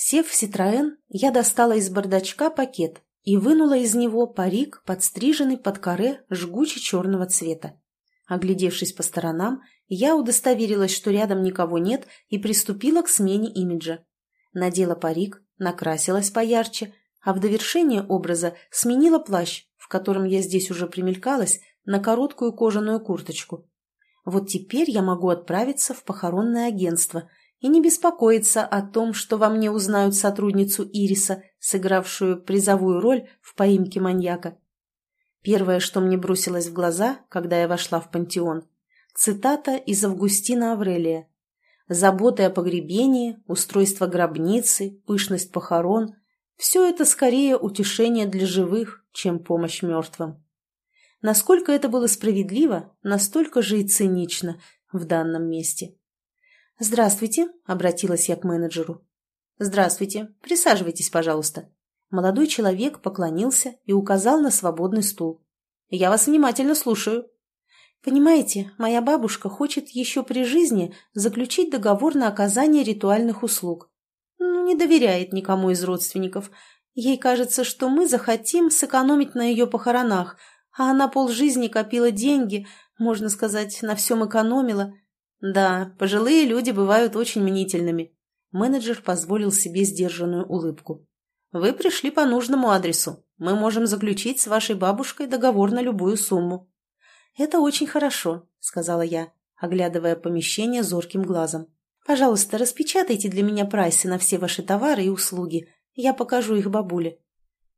Сев в Ситроэн, я достала из бардачка пакет и вынула из него парик, подстриженный под коре жгуче черного цвета. Оглядевшись по сторонам, я удостоверилась, что рядом никого нет, и приступила к смене имиджа. Надела парик, накрасилась поярче, а в довершение образа сменила плащ, в котором я здесь уже примелькалась, на короткую кожаную курточку. Вот теперь я могу отправиться в похоронное агентство и не беспокоиться о том, что во мне узнают сотрудницу Ириса, сыгравшую призовую роль в поимке маньяка. Первое, что мне бросилось в глаза, когда я вошла в пантеон, цитата из Августина Аврелия. «Заботы о погребении, устройство гробницы, пышность похорон – все это скорее утешение для живых, чем помощь мертвым». Насколько это было справедливо, настолько же и цинично в данном месте. «Здравствуйте», — обратилась я к менеджеру. «Здравствуйте. Присаживайтесь, пожалуйста». Молодой человек поклонился и указал на свободный стул. «Я вас внимательно слушаю». «Понимаете, моя бабушка хочет еще при жизни заключить договор на оказание ритуальных услуг. Ну, не доверяет никому из родственников. Ей кажется, что мы захотим сэкономить на ее похоронах, а она полжизни копила деньги, можно сказать, на всем экономила. Да, пожилые люди бывают очень мнительными. Менеджер позволил себе сдержанную улыбку. Вы пришли по нужному адресу. Мы можем заключить с вашей бабушкой договор на любую сумму. Это очень хорошо, сказала я, оглядывая помещение зорким глазом. Пожалуйста, распечатайте для меня прайсы на все ваши товары и услуги. Я покажу их бабуле.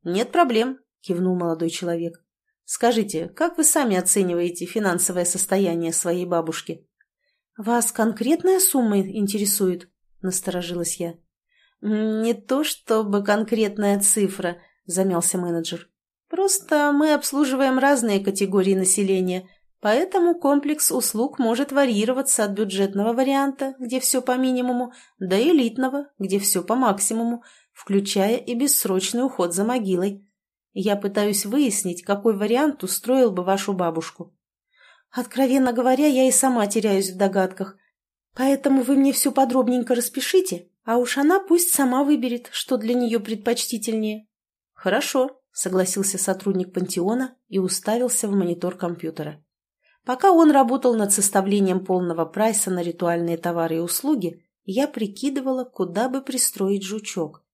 Нет проблем, кивнул молодой человек. Скажите, как вы сами оцениваете финансовое состояние своей бабушки? «Вас конкретная сумма интересует?» – насторожилась я. «Не то чтобы конкретная цифра», – замялся менеджер. «Просто мы обслуживаем разные категории населения, поэтому комплекс услуг может варьироваться от бюджетного варианта, где все по минимуму, до элитного, где все по максимуму, включая и бессрочный уход за могилой. Я пытаюсь выяснить, какой вариант устроил бы вашу бабушку». Откровенно говоря, я и сама теряюсь в догадках. Поэтому вы мне все подробненько распишите, а уж она пусть сама выберет, что для нее предпочтительнее. Хорошо, согласился сотрудник пантеона и уставился в монитор компьютера. Пока он работал над составлением полного прайса на ритуальные товары и услуги, я прикидывала, куда бы пристроить жучок.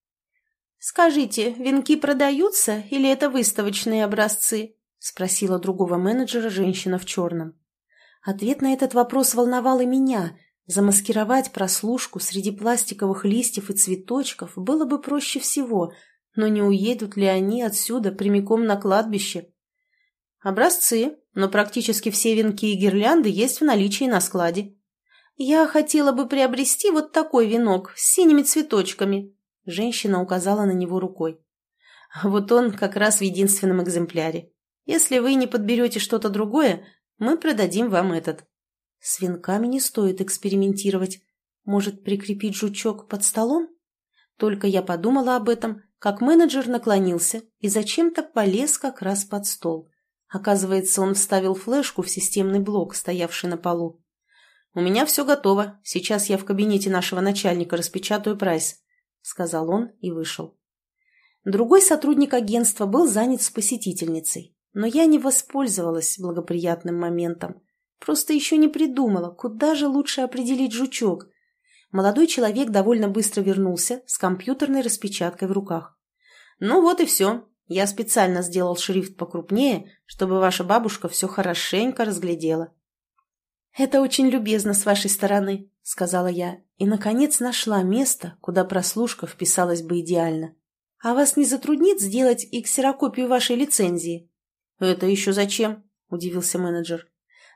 «Скажите, венки продаются или это выставочные образцы?» — спросила другого менеджера женщина в черном. Ответ на этот вопрос волновал и меня. Замаскировать прослушку среди пластиковых листьев и цветочков было бы проще всего, но не уедут ли они отсюда прямиком на кладбище? Образцы, но практически все венки и гирлянды есть в наличии на складе. Я хотела бы приобрести вот такой венок с синими цветочками. Женщина указала на него рукой. Вот он как раз в единственном экземпляре. Если вы не подберете что-то другое, мы продадим вам этот. С венками не стоит экспериментировать. Может, прикрепить жучок под столом? Только я подумала об этом, как менеджер наклонился и зачем-то полез как раз под стол. Оказывается, он вставил флешку в системный блок, стоявший на полу. «У меня все готово. Сейчас я в кабинете нашего начальника распечатаю прайс», — сказал он и вышел. Другой сотрудник агентства был занят с посетительницей. Но я не воспользовалась благоприятным моментом. Просто еще не придумала, куда же лучше определить жучок. Молодой человек довольно быстро вернулся с компьютерной распечаткой в руках. «Ну вот и все. Я специально сделал шрифт покрупнее, чтобы ваша бабушка все хорошенько разглядела». «Это очень любезно с вашей стороны», — сказала я, и, наконец, нашла место, куда прослушка вписалась бы идеально. «А вас не затруднит сделать и ксерокопию вашей лицензии?» «Это еще зачем?» – удивился менеджер.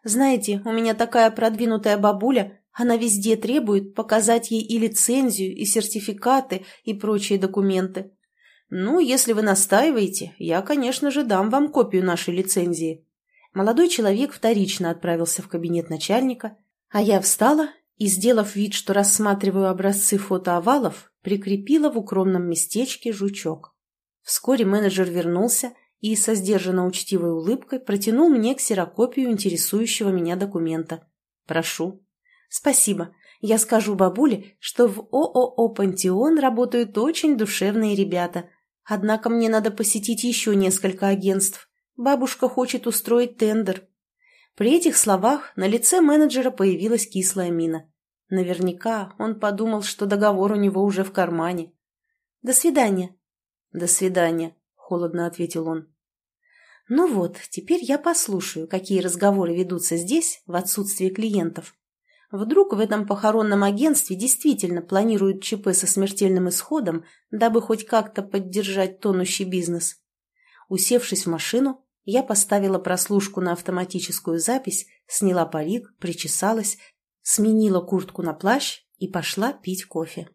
«Знаете, у меня такая продвинутая бабуля, она везде требует показать ей и лицензию, и сертификаты, и прочие документы. Ну, если вы настаиваете, я, конечно же, дам вам копию нашей лицензии». Молодой человек вторично отправился в кабинет начальника, а я встала и, сделав вид, что рассматриваю образцы фотоовалов, прикрепила в укромном местечке жучок. Вскоре менеджер вернулся и со сдержанно учтивой улыбкой протянул мне ксерокопию интересующего меня документа. «Прошу». «Спасибо. Я скажу бабуле, что в ООО «Пантеон» работают очень душевные ребята. Однако мне надо посетить еще несколько агентств. Бабушка хочет устроить тендер. При этих словах на лице менеджера появилась кислая мина. Наверняка он подумал, что договор у него уже в кармане. «До свидания». «До свидания», — холодно ответил он. Ну вот, теперь я послушаю, какие разговоры ведутся здесь в отсутствие клиентов. Вдруг в этом похоронном агентстве действительно планируют ЧП со смертельным исходом, дабы хоть как-то поддержать тонущий бизнес. Усевшись в машину, я поставила прослушку на автоматическую запись, сняла парик, причесалась, сменила куртку на плащ и пошла пить кофе.